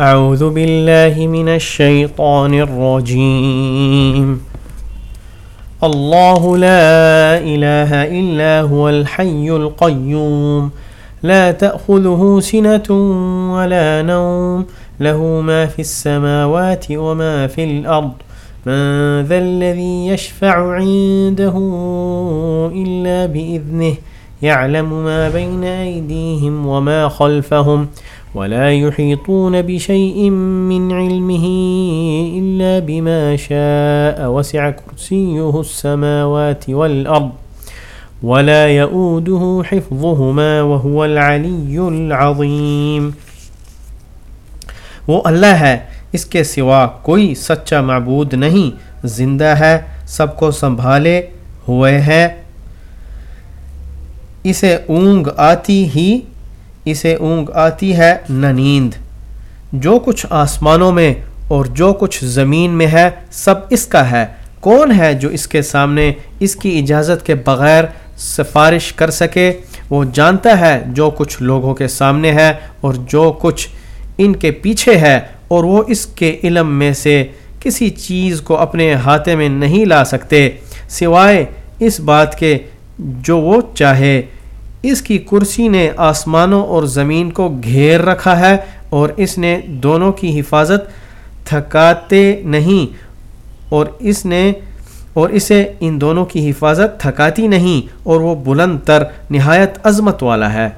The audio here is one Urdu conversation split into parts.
أعوذ بالله من الشيطان الرجيم. الله لا إله إلا هو الحي القيوم. لا تأخذه سنة ولا نوم. له ما في السماوات وما في الأرض. من ذا الذي يشفع عنده إلا بإذنه. يعلم ما بين أيديهم وما خلفهم. ولا يحيطون بشيء من علمه إلا بما شاء وسع كرسيه السماوات والأرض ولا يؤوده حفظهما وهو العلي العظيم. وہ اللہ ہے، اس کے سوا کوئی سچا معبود نہیں، زندہ ہے، سب کو سنبھالے ہوئے ہے۔ اسے اونگ آتی ہی اسے اونگ آتی ہے نہ نیند جو کچھ آسمانوں میں اور جو کچھ زمین میں ہے، سب اس کا ہے۔ کون ہے جو اس کے سامنے اس کی اجازت کے بغیر سفارش کر سکے؟ وہ جانتا ہے جو کچھ لوگوں کے سامنے ہے اور جو کچھ ان کے پیچھے ہے، اور وہ اس کے علم میں سے کسی چیز کو اپنے ہاتھے میں نہیں لا سکتے، سوائے اس بات کے جو وہ چاہے۔ اس کی کرسی نے آسمانوں اور زمین کو گھیر رکھا ہے اور اس نے دونوں کی حفاظت تھکاتے نہیں اور اس نے اور اسے ان دونوں کی حفاظت تھکاتی نہیں اور وہ بلند تر، نہایت عظمت والا ہے۔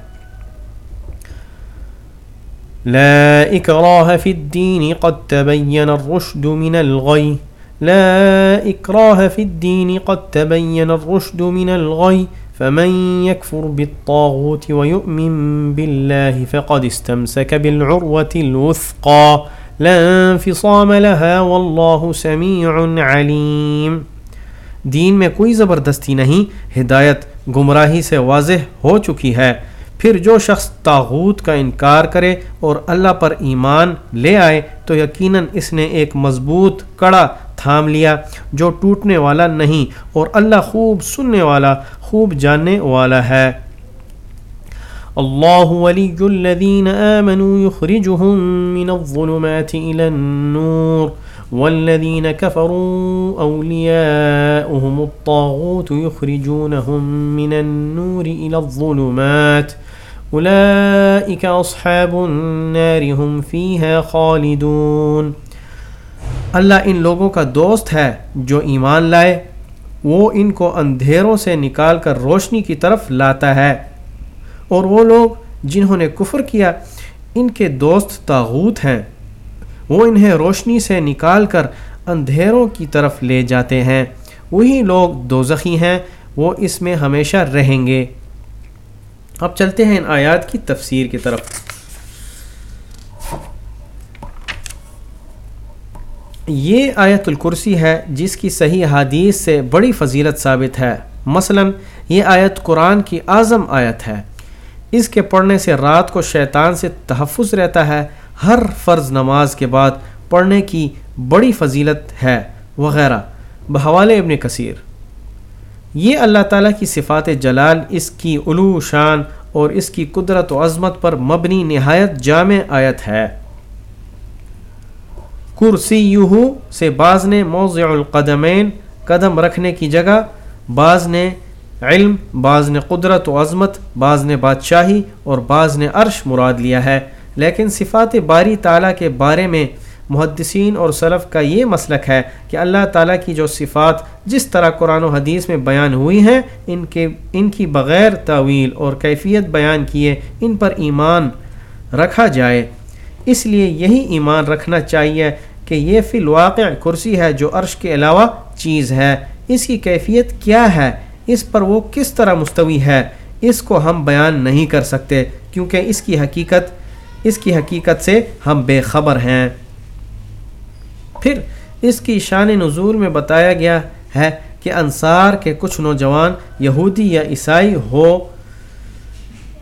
لا اکراہ فی الدین قد تبین الرشد من الغی۔ لا اکراہ فی الدین قد تبین الرشد من الغی۔ فمن يكفر بالطاغوت ويؤمن بالله فقد استمسك بالعروة الوثقى لا انفصام لها والله سميع عليم۔ دین میں کوئی زبردستی نہیں، ہدایت گمراہی سے واضح ہو چکی ہے۔ پھر جو شخص تاغوت کا انکار کرے اور اللہ پر ایمان لے آئے، تو یقیناً اس نے ایک مضبوط کڑا تھام لیا جو ٹوٹنے والا نہیں اور اللہ خوب سننے والا خوب جاننے والا ہے۔ اللہ ولی الذین آمنوا يخرجهم من الظلمات الى النور والذين كفروا أولياؤهم الطاغوت يخرجونهم من النور إلى الظلمات أولئك أصحاب النار هم فيها خالدون۔ اللہ ان لوگوں کا دوست ہے جو ایمان لائے۔ وہ ان کو اندھیروں سے نکال کر روشنی کی طرف لاتا ہے۔ اور وہ لوگ جنہوں نے کفر کیا، ان کے دوست تاغوت ہیں۔ وہ انہیں روشنی سے نکال کر اندھیروں کی طرف لے جاتے ہیں۔ وہی لوگ دوزخی ہیں، وہ اس میں ہمیشہ رہیں گے۔ اب چلتے ہیں ان آیات کی تفسیر کی طرف۔ یہ آیت الکرسی ہے جس کی صحیح حادیث سے بڑی فضیلت ثابت ہے۔ مثلا، یہ آیت قرآن کی اعظم آیت ہے۔ اس کے پڑھنے سے رات کو شیطان سے تحفظ رہتا ہے۔ ہر فرض نماز کے بعد پڑھنے کی بڑی فضیلت ہے وغیرہ۔ بحوال ابن کثیر۔ یہ اللہ تعالیٰ کی صفات جلال، اس کی علو شان اور اس کی قدرت و عظمت پر مبنی نہایت جامع آیت ہے۔ کرسی سے بعض نے موضع القدمین قدم رکھنے کی جگہ، بعض نے علم، بعض نے قدرت و عظمت، بعض نے بادشاہی اور بعض نے عرش مراد لیا ہے۔ لیکن صفات باری تعالیٰ کے بارے میں محدثین اور صرف کا یہ مسلک ہے کہ اللہ تعالیٰ کی جو صفات جس طرح قرآن و حدیث میں بیان ہوئی ہیں، ان کے، ان کی بغیر تعویل اور کیفیت بیان کیے ان پر ایمان رکھا جائے۔ اس لیے یہی ایمان رکھنا چاہیے کہ یہ فی الواقع کرسی ہے جو عرش کے علاوہ چیز ہے۔ اس کی کیفیت کیا ہے؟ اس پر وہ کس طرح مستوی ہے؟ اس کو ہم بیان نہیں کر سکتے کیونکہ اس کی حقیقت، اس کی حقیقت سے ہم بے خبر ہیں۔ پھر اس کی شان نزول میں بتایا گیا ہے کہ انصار کے کچھ نوجوان یہودی یا عیسائی ہو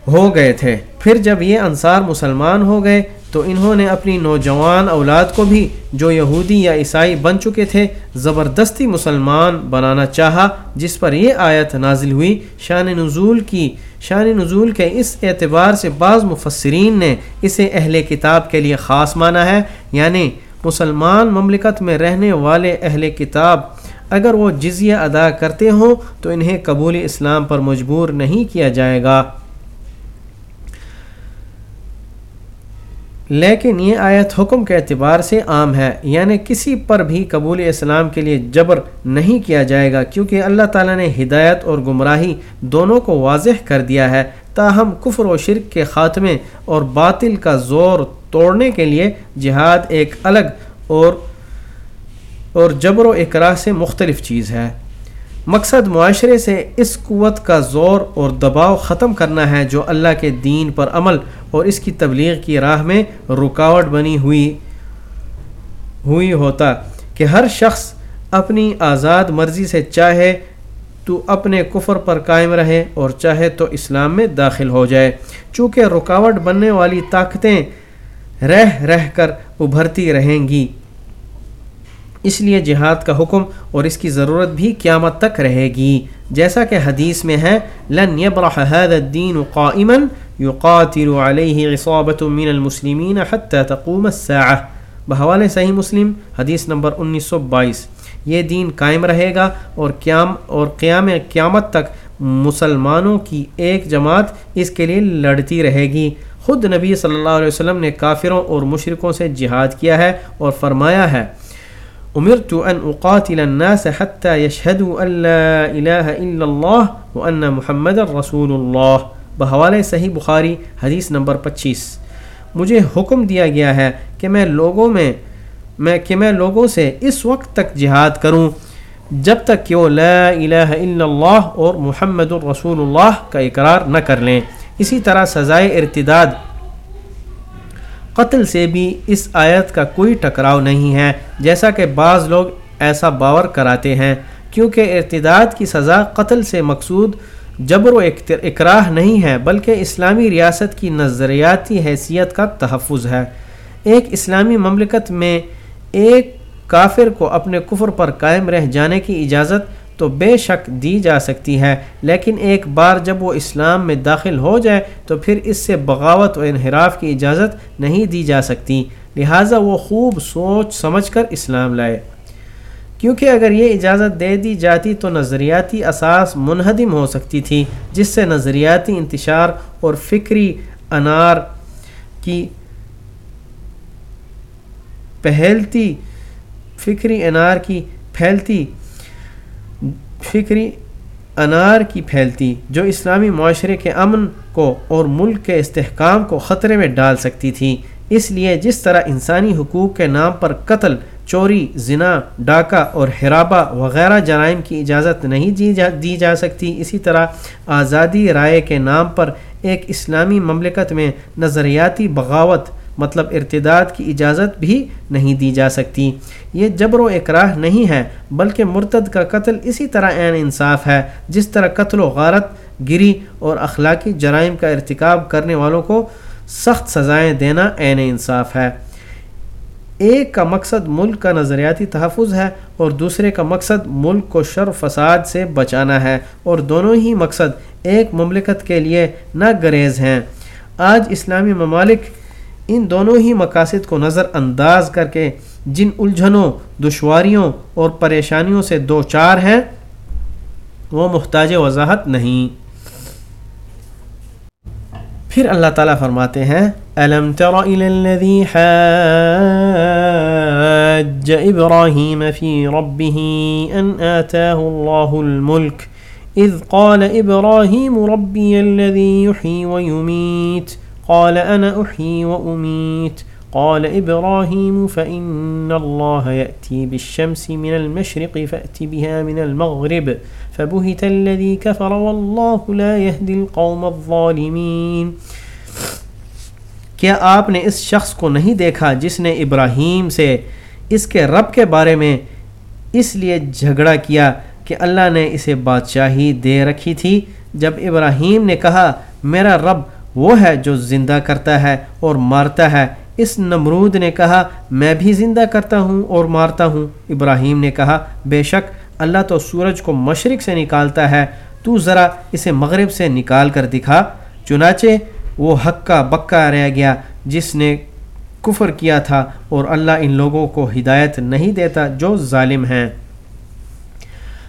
ہو گئے تھے۔ پھر جب یہ انصار مسلمان ہو گئے تو انہوں نے اپنی نوجوان اولاد کو بھی جو یہودی یا عیسائی بن چکے تھے، زبردستی مسلمان بنانا چاہا، جس پر یہ آیت نازل ہوئی۔ شان نزول کی، شان نزول کے اس اعتبار سے بعض مفسرین نے اسے اہل کتاب کے لیے خاص مانا ہے۔ یعنی مسلمان مملکت میں رہنے والے اہل کتاب، اگر وہ جزیہ ادا کرتے ہوں تو انہیں قبول اسلام پر مجبور نہیں کیا جائے گا۔ لیکن یہ آیت حکم کے اعتبار سے عام ہے یعنی کسی پر بھی قبول اسلام کے لیے جبر نہیں کیا جائے گا، کیونکہ اللہ تعالیٰ نے ہدایت اور گمراہی دونوں کو واضح کر دیا ہے۔ تاہم، کفر و شرک کے خاتمے اور باطل کا زور توڑنے کے لیے جہاد ایک الگ اور اور جبر و اقرا سے مختلف چیز ہے۔ مقصد معاشرے سے اس قوت کا زور اور دباؤ ختم کرنا ہے جو اللہ کے دین پر عمل اور اس کی تبلیغ کی راہ میں رکاوٹ بنی ہوئی ہوئی ہوتا۔ کہ ہر شخص اپنی آزاد مرضی سے چاہے تو اپنے کفر پر قائم رہے اور چاہے تو اسلام میں داخل ہو جائے۔ چونکہ رکاوٹ بننے والی طاقتیں رہ رہ کر ابھرتی رہیں گی۔ اس لیے جہاد کا حکم اور اس کی ضرورت بھی قیامت تک رہے گی۔ جیسا کہ حدیث میں ہے، لن يبرح هذا الدين قائما يقاتل عليه عصابة من المسلمين حتى تقوم الساعة. بحوالے صحیح مسلم، حدیث نمبر 1922 یہ دین قائم رہے گا اور قیام اور قیام قیامت تک مسلمانوں کی ایک جماعت اس کے لیے لڑتی رہے گی۔ خود نبی صلی اللہ علیہ وسلم نے کافروں اور مشرقوں سے جہاد کیا ہے اور فرمایا ہے امرت ان اقاتل الناس حتى يشهدوا ان لا اله الا الله وان محمد رسول اللہ بحوالے صحیح بخاری حدیث نمبر پچیس. مجھے حکم دیا گیا ہے کہ میں لوگوں میں میں کہ میں لوگوں سے اس وقت تک جہاد کروں جب تک کہ وہ لا الہ الا اللہ اور محمد الرسول اللہ کا اقرار نہ کر لیں. اسی طرح سزائے ارتداد قتل سے بھی اس آیت کا کوئی ٹکراؤ نہیں ہے، جیسا کہ بعض لوگ ایسا باور کراتے ہیں، کیونکہ ارتداد کی سزا قتل سے مقصود جبر و اقراہ نہیں ہے، بلکہ اسلامی ریاست کی نظریاتی حیثیت کا تحفظ ہے۔ ایک اسلامی مملکت میں ایک کافر کو اپنے کفر پر قائم رہ جانے کی اجازت تو بے شک دی جا سکتی ہے لیکن ایک بار جب وہ اسلام میں داخل ہو جائے تو پھر اس سے بغاوت و انحراف کی اجازت نہیں دی جا سکتی۔ لہٰذا وہ خوب سوچ سمجھ کر اسلام لائے۔ کیونکہ اگر یہ اجازت دے دی جاتی تو نظریاتی اساس منہدم ہو سکتی تھی، جس سے نظریاتی انتشار اور فکری انار کی پہلتی فکری انار کی پھیلتی فکری انار کی پھیلتی جو اسلامی معاشرے کے امن کو اور ملک کے استحکام کو خطرے میں ڈال سکتی تھی۔ اس لیے جس طرح انسانی حقوق کے نام پر قتل، چوری، زنا، ڈاکہ اور حرابہ وغیرہ جرائم کی اجازت نہیں دی جا دی جا سکتی، اسی طرح آزادی رائے کے نام پر ایک اسلامی مملکت میں نظریاتی بغاوت مطلب ارتداد کی اجازت بھی نہیں دی جا سکتی۔ یہ جبر و اقراہ نہیں ہے، بلکہ مرتد کا قتل اسی طرح عین انصاف ہے، جس طرح قتل و غارت، گری اور اخلاقی جرائم کا ارتکاب کرنے والوں کو سخت سزائیں دینا عین انصاف ہے۔ ایک کا مقصد ملک کا نظریاتی تحفظ ہے اور دوسرے کا مقصد ملک کو شر فساد سے بچانا ہے۔ اور دونوں ہی مقصد ایک مملکت کے لیے نہ گریز ہیں۔ آج اسلامی ممالک ان دونوں ہی مقاصد کو نظر انداز کر کے جن الجھنوں، دشواریوں اور پریشانیوں سے دو چار ہیں، وہ محتاج وضاحت نہیں۔ پھر اللہ تعالیٰ فرماتے ہیں الم تر الى الذي حاج ابراهيم في ربه ان آتاه الله الملك اذ قال ابراهيم ربي الذي يحيي ويميت قال أنا أحيي وأميت. قال إبراهيم فإن الله يأتي بالشمس من المشرق فأتي بها من المغرب. فبهت الذي كفر والله لا يهدي القوم الظالمين. کیا آپ نے اس شخص کو نہیں دیکھا جس نے ابراہیم سے اس کے رب کے بارے میں اس لیے جھگڑا کیا کہ اللہ نے اسے بادشاہی دے رکھی تھی؟ جب ابراہیم نے کہا، میرا رب وہ ہے جو زندہ کرتا ہے اور مارتا ہے۔ اس نمرود نے کہا، میں بھی زندہ کرتا ہوں اور مارتا ہوں۔ ابراہیم نے کہا، بے شک اللہ تو سورج کو مشرق سے نکالتا ہے۔ تو ذرا اسے مغرب سے نکال کر دکھا۔ چنانچہ وہ حق کا بکا رہ گیا، جس نے کفر کیا تھا اور اللہ ان لوگوں کو ہدایت نہیں دیتا جو ظالم ہیں۔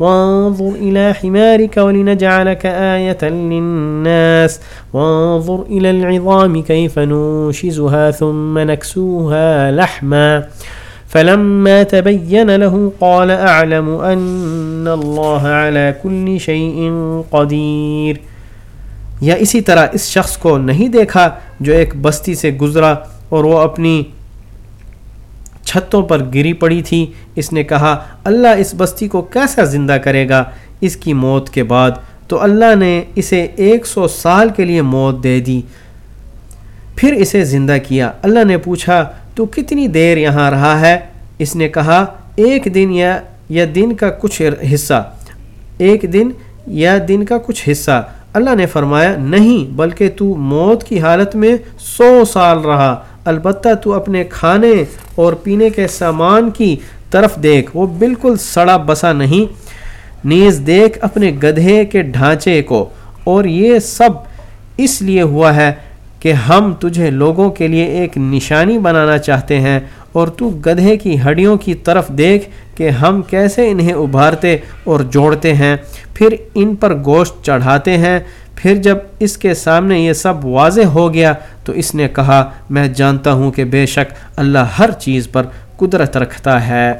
وانظر إلى حمارك ولنجعلك آية للناس. وانظر إلى العظام كيف ننشزها ثم نكسوها لحما. فلما تبين له قال أعلم أن الله على كل شيء قدير. یا اسی طرح اس شخص کو نہیں دیکھا جو ایک بستی سے گزرا اور وہ اپنی چھتوں پر گری پڑی تھی۔ اس نے کہا، اللہ اس بستی کو کیسا زندہ کرے گا؟ اس کی موت کے بعد تو اللہ نے اسے ایک سو سال کے لیے موت دے دی۔ پھر اسے زندہ کیا۔ اللہ نے پوچھا، تو کتنی دیر یہاں رہا ہے؟ اس نے کہا، ایک دن یا یا دن کا کچھ حصہ۔ ایک دن یا دن کا کچھ حصہ۔ اللہ نے فرمایا، نہیں، بلکہ تو موت کی حالت میں سو سال رہا۔ البتہ تو اپنے کھانے اور پینے کے سامان کی طرف دیکھ، وہ بالکل سڑا بسا نہیں۔ نیز دیکھ اپنے گدھے کے ڈھانچے کو۔ اور یہ سب اس لیے ہوا ہے کہ ہم تجھے لوگوں کے لیے ایک نشانی بنانا چاہتے ہیں۔ اور تو گدھے کی ہڈیوں کی طرف دیکھ کہ ہم کیسے انہیں ابھارتے اور جوڑتے ہیں۔ پھر ان پر گوشت چڑھاتے ہیں۔ پھر جب اس کے سامنے یہ سب واضح ہو گیا تو اس نے کہا، میں جانتا ہوں کہ بے شک اللہ ہر چیز پر قدرت رکھتا ہے۔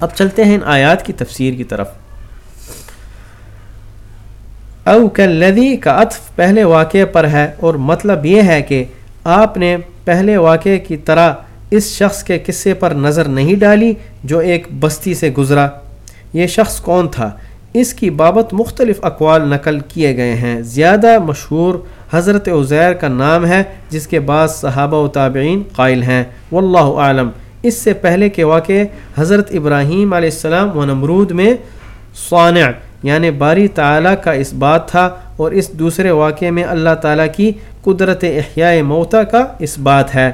اب چلتے ہیں ان آیات کی تفسیر کی طرف۔ او کلدی کا عطف پہلے واقعے پر ہے اور مطلب یہ ہے کہ آپ نے پہلے واقعے کی طرح اس شخص کے قصے پر نظر نہیں ڈالی جو ایک بستی سے گزرا۔ یہ شخص کون تھا؟ اس کی بابت مختلف اقوال نقل کیے گئے ہیں۔ زیادہ مشہور حضرت عزیر کا نام ہے، جس کے بعد صحابہ و تابعین قائل ہیں۔ واللہ عالم اس سے پہلے کے واقع حضرت ابراہیم علیہ السلام و نمرود میں صانع یعنی باری تعالیٰ کا اس بات تھا اور اس دوسرے واقعے میں اللہ تعالیٰ کی قدرت احیاء موتا کا اس بات ہے۔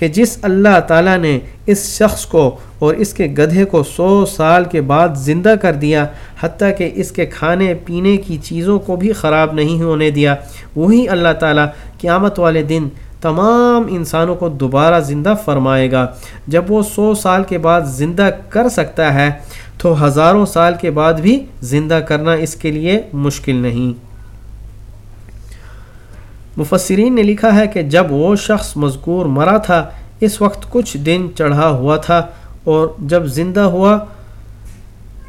کہ جس اللہ تعالیٰ نے اس شخص کو اور اس کے گدھے کو سو سال کے بعد زندہ کر دیا، حتیٰ کہ اس کے کھانے پینے کی چیزوں کو بھی خراب نہیں ہونے دیا۔ وہی اللہ تعالیٰ قیامت والے دن تمام انسانوں کو دوبارہ زندہ فرمائے گا۔ جب وہ سو سال کے بعد زندہ کر سکتا ہے، تو ہزاروں سال کے بعد بھی زندہ کرنا اس کے لیے مشکل نہیں۔ مفسرین نے لکھا ہے کہ جب وہ شخص مذکور مرا تھا، اس وقت کچھ دن چڑھا ہوا تھا اور جب زندہ ہوا،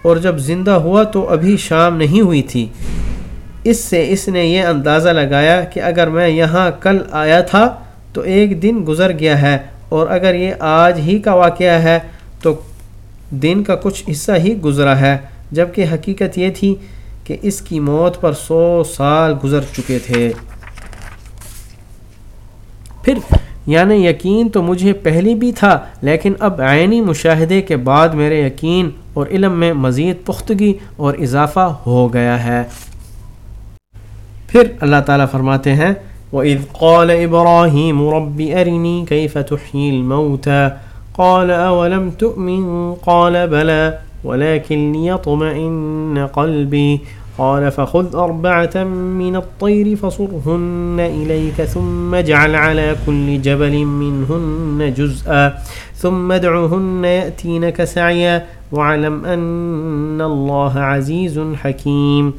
اور جب زندہ ہوا تو ابھی شام نہیں ہوئی تھی۔ اس سے اس نے یہ اندازہ لگایا کہ اگر میں یہاں کل آیا تھا تو ایک دن گزر گیا ہے، اور اگر یہ آج ہی کا واقعہ ہے تو دن کا کچھ حصہ ہی گزرا ہے۔ جبکہ حقیقت یہ تھی کہ اس کی موت پر سو سال گزر چکے تھے۔ پھر یعنی یقین تو مجھے پہلی بھی تھا، لیکن اب عینی مشاہدے کے بعد میرے یقین اور علم میں مزید پختگی اور اضافہ ہو گیا ہے۔ پھر اللہ تعالیٰ فرماتے ہیں، وَإِذْ قَالَ إِبْرَاهِيمُ رَبِّ أَرِنِي كَيْفَ تُحْيِي الْمَوْتَى؟ قَالَ أَوَلَمْ تُؤْمِن؟ قَالَ بَلَى، وَلَكِنْ لِيَطْمَئِنَّ قَلْبِي۔ قال فخذ أربعة من الطير فصرهن إليك ثم اجعل على كل جبل منهن جزءا ثم ادعهن يأتينك سعيا وعلم أن الله عزيز حكيم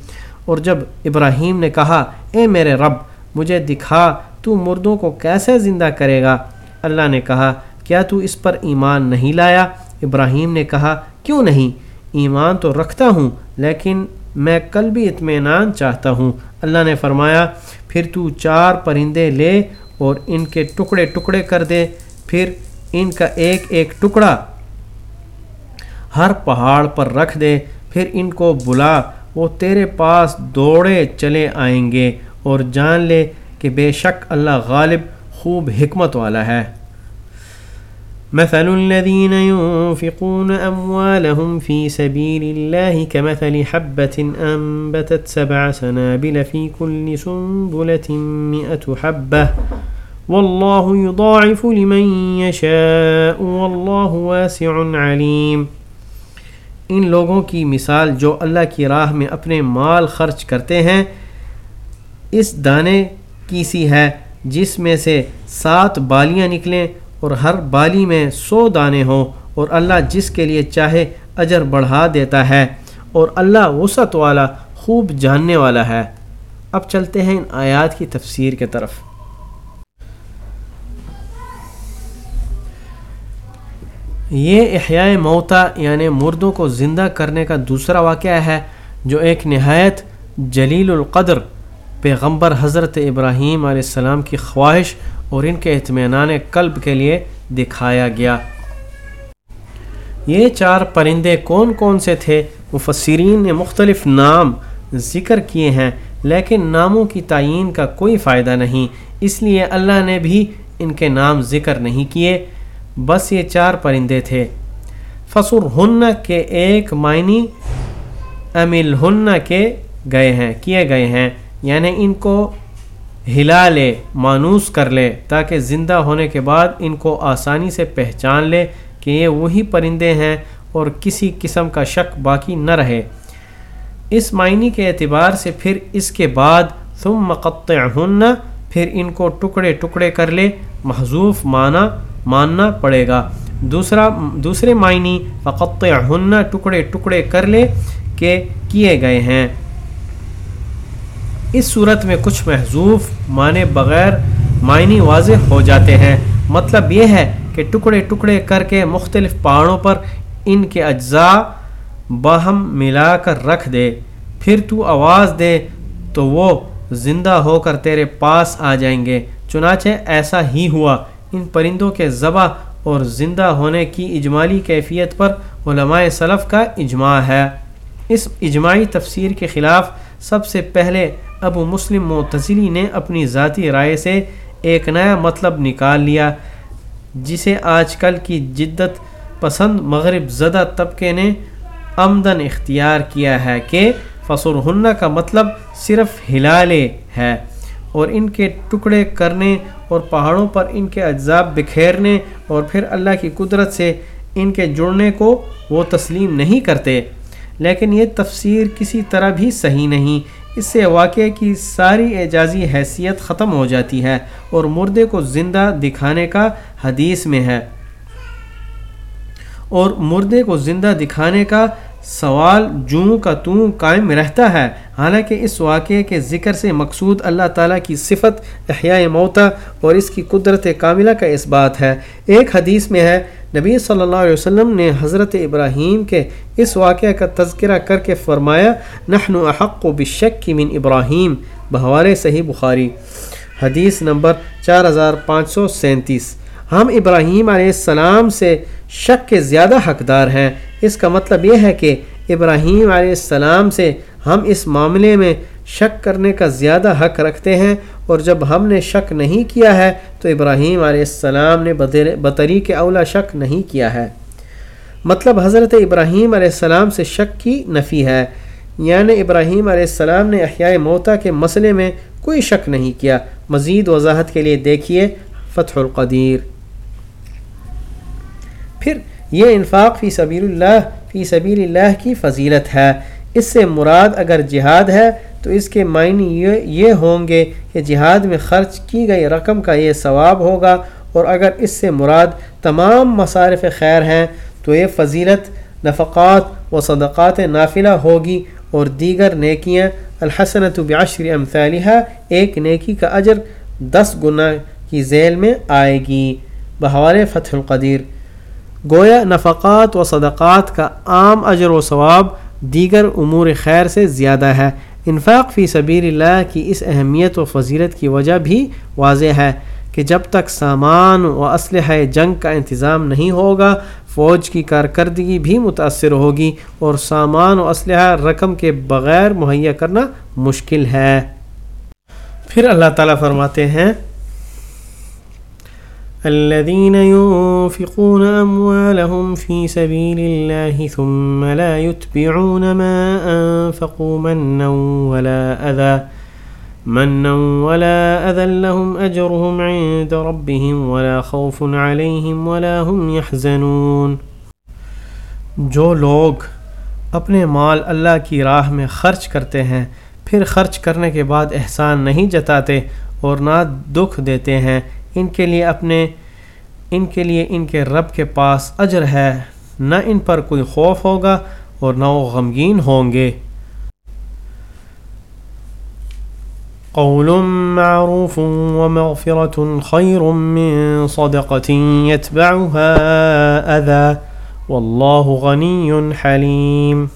اور جب ابراہیم نے کہا، اے میرے رب، مجھے دکھا تو مردوں کو کیسے زندہ کرے گا؟ اللہ نے کہا، کیا تو اس پر ایمان نہیں لایا؟ ابراہیم نے کہا، کیوں نہیں؟ ایمان تو رکھتا ہوں، لیکن میں کل بھی اطمینان چاہتا ہوں۔ اللہ نے فرمایا، پھر تو چار پرندے لے اور ان کے ٹکڑے ٹکڑے کر دے۔ پھر ان کا ایک ایک ٹکڑا ہر پہاڑ پر رکھ دے۔ پھر ان کو بلا، وہ تیرے پاس دوڑے چلے آئیں گے۔ اور جان لے کہ بے شک اللہ غالب خوب حکمت والا ہے۔ مثل الذين ينفقون أموالهم في سبيل الله كمثل حبة أنبتت سبع سنابل في كل سنبلة مئة حبة. والله يضاعف لمن يشاء والله واسع عليم. ان لوگوں کی مثال جو اللہ کی راہ میں اپنے مال خرچ کرتے ہیں، اس دانے کی سی ہے، جس میں سے سات بالیاں نکلیں اور ہر بالی میں سو دانے ہوں اور اللہ جس کے لیے چاہے اجر بڑھا دیتا ہے اور اللہ وسعت والا خوب جاننے والا ہے۔ اب چلتے ہیں ان آیات کی تفسیر کے طرف۔ یہ احیاء موتا یعنی مردوں کو زندہ کرنے کا دوسرا واقعہ ہے جو ایک نہایت جلیل القدر پیغمبر حضرت ابراہیم علیہ السلام کی خواہش اور ان کے اطمینان قلب کے لیے دکھایا گیا۔ یہ چار پرندے کون کون سے تھے؟ مفسرین نے مختلف نام ذکر کیے ہیں، لیکن ناموں کی تعین کا کوئی فائدہ نہیں، اس لیے اللہ نے بھی ان کے نام ذکر نہیں کیے، بس یہ چار پرندے تھے۔ فصر ہن کے ایک معنی امل ہن کے گئے ہیں، کیے گئے ہیں یعنی ان کو ہلا لے مانوس کر لے تاکہ زندہ ہونے کے بعد ان کو آسانی سے پہچان لے کہ یہ وہی پرندے ہیں اور کسی قسم کا شک باقی نہ رہے۔ اس معنی کے اعتبار سے پھر اس کے بعد ثم مقطع پھر ان کو ٹکڑے ٹکڑے کر لے محضوف معنی ماننا پڑے گا۔ دوسرا، دوسرے معنی فقطع ہن ٹکڑے ٹکڑے کر لے کہ کیے گئے ہیں۔ اس صورت میں کچھ محضوف معنی بغیر معنی واضح ہو جاتے ہیں۔ مطلب یہ ہے کہ ٹکڑے ٹکڑے کر کے مختلف پہاڑوں پر ان کے اجزاء باہم ملا کر رکھ دے۔ پھر تو آواز دے تو وہ زندہ ہو کر تیرے پاس آ جائیں گے۔ چنانچہ ایسا ہی ہوا۔ ان پرندوں کے ذبح اور زندہ ہونے کی اجمالی کیفیت پر علماء صلف کا اجماع ہے۔ اس اجماعی تفسیر کے خلاف سب سے پہلے ابو مسلم معتزلی نے اپنی ذاتی رائے سے ایک نیا مطلب نکال لیا، جسے آج کل کی جدت پسند مغرب زدہ طبقے نے آمدن اختیار کیا ہے کہ فصر ہنہ کا مطلب صرف ہلالے ہے اور ان کے ٹکڑے کرنے اور پہاڑوں پر ان کے اجزاء بکھیرنے اور پھر اللہ کی قدرت سے ان کے جڑنے کو وہ تسلیم نہیں کرتے۔ لیکن یہ تفسیر کسی طرح بھی صحیح نہیں۔ اس سے واقعے کی ساری اعجازی حیثیت ختم ہو جاتی ہے اور مردے کو زندہ دکھانے کا حدیث میں ہے۔ اور مردے کو زندہ دکھانے کا سوال جوں کا توں قائم رہتا ہے۔ حالانکہ اس واقعے کے ذکر سے مقصود اللہ تعالیٰ کی صفت احیاء موتا اور اس کی قدرت کاملہ کا اس بات ہے۔ ایک حدیث میں ہے نبی صلی اللہ علیہ وسلم نے حضرت ابراہیم کے اس واقعہ کا تذکرہ کر کے فرمایا نحن احق و بشک کی من ابراہیم، بہوار صحیح بخاری، حدیث نمبر چار ہزار پانچ سو سینتیس۔ ہم ابراہیم علیہ السلام سے شک کے زیادہ حقدار ہیں۔ اس کا مطلب یہ ہے کہ ابراہیم علیہ السلام سے ہم اس معاملے میں شک کرنے کا زیادہ حق رکھتے ہیں اور جب ہم نے شک نہیں کیا ہے تو ابراہیم علیہ السلام نے بطری کے اولا شک نہیں کیا ہے۔ مطلب حضرت ابراہیم علیہ السلام سے شک کی نفی ہے۔ یعنی ابراہیم علیہ السلام نے احیاء موتا کے مسئلے میں کوئی شک نہیں کیا۔ مزید وضاحت کے لیے دیکھیے فتح القدیر۔ پھر یہ انفاق فی سبیل اللہ فی سبیل اللہ کی فضیلت ہے۔ اس سے مراد اگر جہاد ہے تو اس کے معنی یہ ہوں گے کہ جہاد میں خرچ کی گئی رقم کا یہ ثواب ہوگا اور اگر اس سے مراد تمام مصارف خیر ہیں تو یہ فضیلت، نفقات و صدقات نافلہ ہوگی اور دیگر نیکیاں، الحسنۃ بعشر امثالحہ ایک نیکی کا اجر دس گنا کی ذیل میں آئے گی۔ بہوار فتح القدیر۔ گویا نفقات و صدقات کا عام اجر و ثواب دیگر امور خیر سے زیادہ ہے۔ انفاق فی سبیر اللہ کی اس اہمیت و فضیلت کی وجہ بھی واضح ہے کہ جب تک سامان و اسلحہ جنگ کا انتظام نہیں ہوگا، فوج کی کارکردگی بھی متاثر ہوگی اور سامان و اسلحہ رقم کے بغیر مہیا کرنا مشکل ہے۔ پھر اللہ تعالیٰ فرماتے ہیں الذين ينفقون أموالهم في سبيل الله ثم لا يتبعون ما أنفقوا منا ولا أذى، منا ولا أذى لهم أجرهم عند ربهم ولا خوف عليهم ولا هم يحزنون. جو لوگ اپنے مال اللہ کی راہ میں خرچ کرتے ہیں، پھر خرچ کرنے کے بعد احسان نہیں جتاتے اور نہ دکھ دیتے ہیں ان کے لیے اپنے ان کے لیے ان کے رب کے پاس اجر ہے، نہ ان پر کوئی خوف ہوگا اور نہ وہ غمگین ہوں گے۔ قول معروف ومغفرة خير من صدقة يتبعها أذى والله غني حليم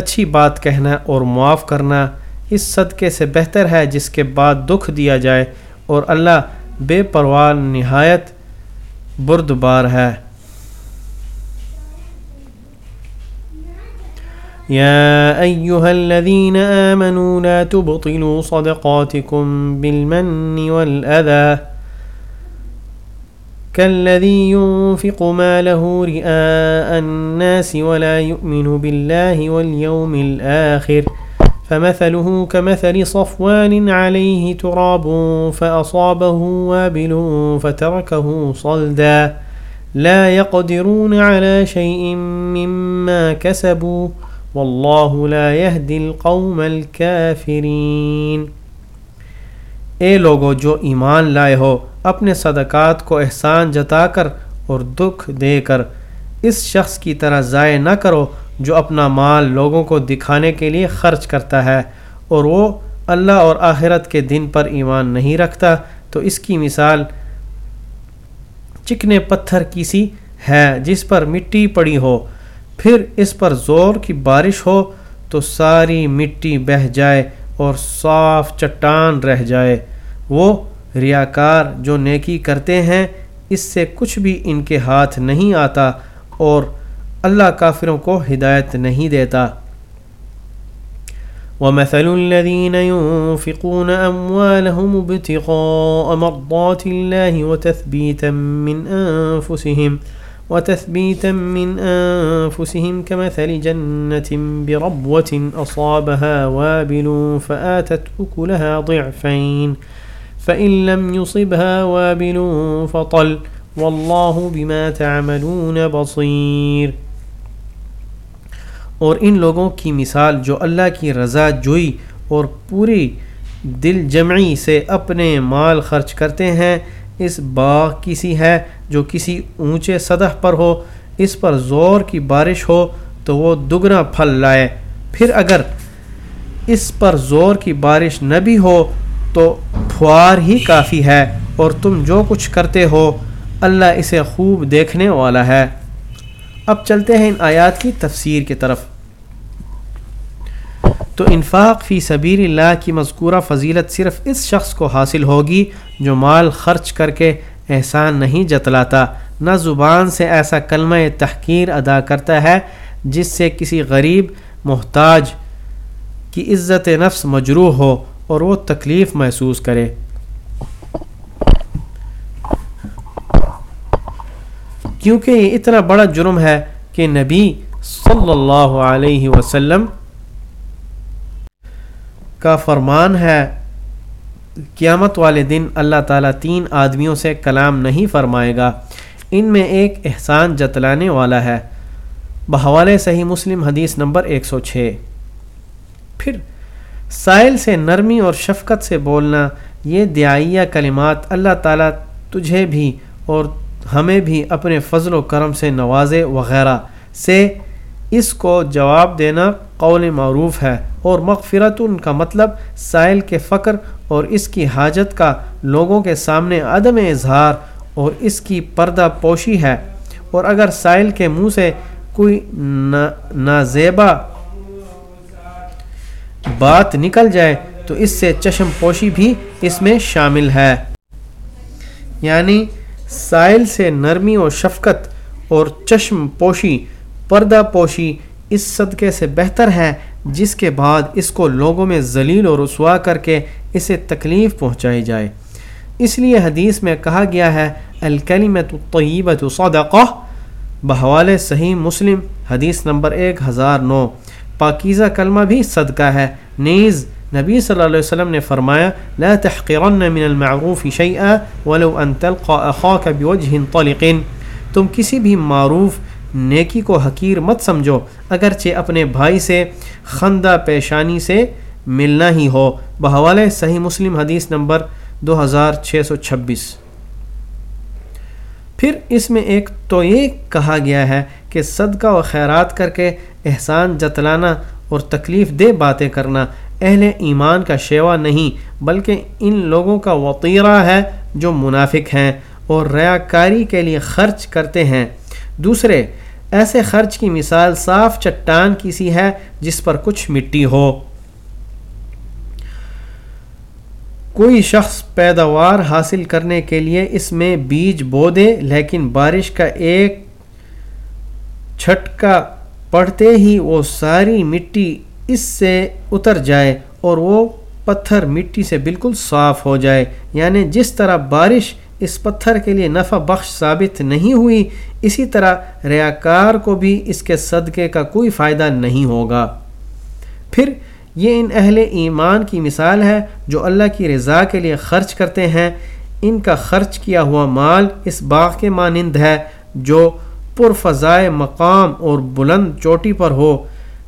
اچھی بات کہنا اور معاف کرنا اس صدقے سے بہتر ہے جس کے بعد دکھ دیا جائے اور اللہ بے پرواہ نہایت بردبار ہے۔ يا أيها الذين آمنوا لا تبطلوا صدقاتكم بالمن والأذى كالذي ينفق ماله رئاء الناس ولا يؤمن بالله واليوم الآخر۔ فمثله كمثل صفوان عليه تراب فأصابه وابل فتركه صلدا. لا يقدرون على شيء مما كسبوا، والله لا يهدي القوم الكافرين. اے لوگو، جو ایمان لائے ہو، اپنے صدقات کو احسان جتا کر اور دکھ دے کر، اس شخص کی طرح ضائع نہ کرو جو اپنا مال لوگوں کو دکھانے کے لیے خرچ کرتا ہے اور وہ اللہ اور آخرت کے دن پر ایمان نہیں رکھتا، تو اس کی مثال چکنے پتھر کی سی ہے جس پر مٹی پڑی ہو۔ پھر اس پر زور کی بارش ہو تو ساری مٹی بہہ جائے اور صاف چٹان رہ جائے۔ وہ ریاکار جو نیکی کرتے ہیں، اس سے کچھ بھی ان کے ہاتھ نہیں آتا اور اللہ کافروں کو ہدایت نہیں دیتا۔ ومثل الذين ينفقون أموالهم ابتغاء مرضات الله وتثبيتا من أنفسهم وتثبيتا من أنفسهم كمثل جنة بربوة أصابها وابل فآتت أكلها ضعفين فإن لم يصبها وابل فطل والله بما تعملون بصير اور ان لوگوں کی مثال جو اللہ کی رضا جوئی اور پوری دل جمعی سے اپنے مال خرچ کرتے ہیں، اس باغ کسی ہے جو کسی اونچے سطح پر ہو، اس پر زور کی بارش ہو تو وہ دگنا پھل لائے۔ پھر اگر اس پر زور کی بارش نہ بھی ہو تو پھوار ہی کافی ہے اور تم جو کچھ کرتے ہو، اللہ اسے خوب دیکھنے والا ہے۔ اب چلتے ہیں ان آیات کی تفسیر کی طرف۔ تو انفاق فی سبیر اللہ کی مذکورہ فضیلت صرف اس شخص کو حاصل ہوگی جو مال خرچ کر کے احسان نہیں جتلاتا، نہ زبان سے ایسا کلمہ تحقیر ادا کرتا ہے جس سے کسی غریب، محتاج کی عزت نفس مجروح ہو اور وہ تکلیف محسوس کرے۔ کیونکہ یہ اتنا بڑا جرم ہے کہ نبی صلی اللہ علیہ وسلم کا فرمان ہے، قیامت والے دن اللہ تعالیٰ تین آدمیوں سے کلام نہیں فرمائے گا۔ ان میں ایک احسان جتلانے والا ہے۔ بحوالے صحیح مسلم حدیث نمبر ایک سو چھ۔ پھر، سائل سے نرمی اور شفقت سے بولنا، یہ دعائیہ کلمات اللہ تعالیٰ تجھے بھی اور ہمیں بھی اپنے فضل و کرم سے نوازے وغیرہ سے اس کو جواب دینا قول معروف ہے اور مغفرت ان کا مطلب سائل کے فقر اور اس کی حاجت کا لوگوں کے سامنے عدم اظہار اور اس کی پردہ پوشی ہے اور اگر سائل کے منہ سے کوئی نازیبا بات نکل جائے تو اس سے چشم پوشی بھی اس میں شامل ہے۔ یعنی سائل سے نرمی و شفقت اور چشم پوشی، پردہ پوشی اس صدقے سے بہتر ہے جس کے بعد اس کو لوگوں میں ذلیل و رسوا کر کے اسے تکلیف پہنچائی جائے۔ اس لیے حدیث میں کہا گیا ہے الکلیمت الطیبت صدقہ۔ بحوال صحیح مسلم، حدیث نمبر ایک ہزار نو۔ پاکیزہ کلمہ بھی صدقہ ہے، نیز نبی صلی اللہ علیہ وسلم نے فرمایا، لا تحقرن من المعروف شیئا ولو ان تلقى اخاك بوجه طلق. تم کسی بھی معروف نیکی کو حقیر مت سمجھو، اگرچہ اپنے بھائی سے، خندہ پیشانی سے ملنا ہی ہو۔ بحوالے صحیح مسلم حدیث نمبر دو ہزار چھ سو چھبیس۔ پھر اس میں ایک تو یہ کہا گیا ہے کہ صدقہ و خیرات کر کے احسان جتلانا اور تکلیف دہ باتیں کرنا اہل ایمان کا شیوا نہیں، بلکہ ان لوگوں کا وطیرہ ہے جو منافق ہیں اور ریاکاری کے لیے خرچ کرتے ہیں۔ دوسرے، ایسے خرچ کی مثال صاف چٹان کی سی ہے جس پر کچھ مٹی ہو۔ کوئی شخص پیداوار حاصل کرنے کے لیے اس میں بیج بو دے لیکن بارش کا ایک چھٹکا پڑتے ہی وہ ساری مٹی اس سے اتر جائے اور وہ پتھر مٹی سے بالکل صاف ہو جائے۔ یعنی جس طرح بارش اس پتھر کے لیے نفع بخش ثابت نہیں ہوئی، اسی طرح ریاکار کو بھی اس کے صدقے کا کوئی فائدہ نہیں ہوگا۔ پھر یہ ان اہل ایمان کی مثال ہے جو اللہ کی رضا کے لیے خرچ کرتے ہیں۔ ان کا خرچ کیا ہوا مال اس باغ کے مانند ہے، جو پرفضائے مقام اور بلند چوٹی پر ہو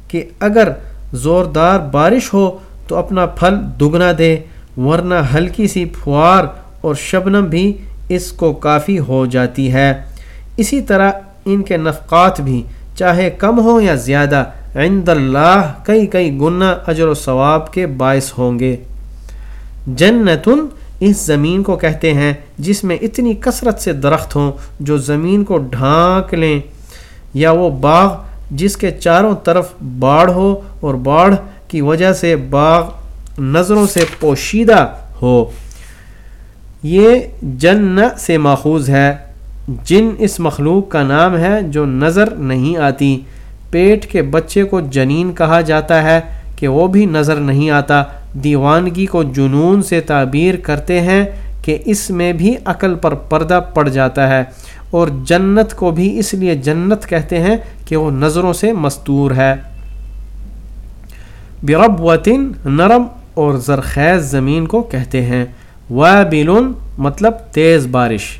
کہ اگر زوردار بارش ہو تو اپنا پھل دگنا دے، ورنہ ہلکی سی پھوار اور شبنم بھی اس کو کافی ہو جاتی ہے۔ اسی طرح ان کے نفقات بھی، چاہے کم ہو یا زیادہ، عند اللہ کئی کئی گنا اجر و ثواب کے باعث ہوں گے۔ جنتن اس زمین کو کہتے ہیں جس میں اتنی کثرت سے درخت ہوں جو زمین کو ڈھانک لیں، یا وہ باغ جس کے چاروں طرف باڑھ ہو اور باڑھ کی وجہ سے باغ نظروں سے پوشیدہ ہو۔ یہ جن سے ماخوذ ہے۔ جن اس مخلوق کا نام ہے جو نظر نہیں آتی۔ پیٹ کے بچے کو جنین کہا جاتا ہے کہ وہ بھی نظر نہیں آتا۔ دیوانگی کو جنون سے تعبیر کرتے ہیں کہ اس میں بھی عقل پر پردہ پڑ جاتا ہے۔ اور جنت کو بھی اس لیے جنت کہتے ہیں کہ وہ نظروں سے مستور ہے۔ برب وطن نرم اور زرخیز زمین کو کہتے ہیں۔ و مطلب تیز بارش۔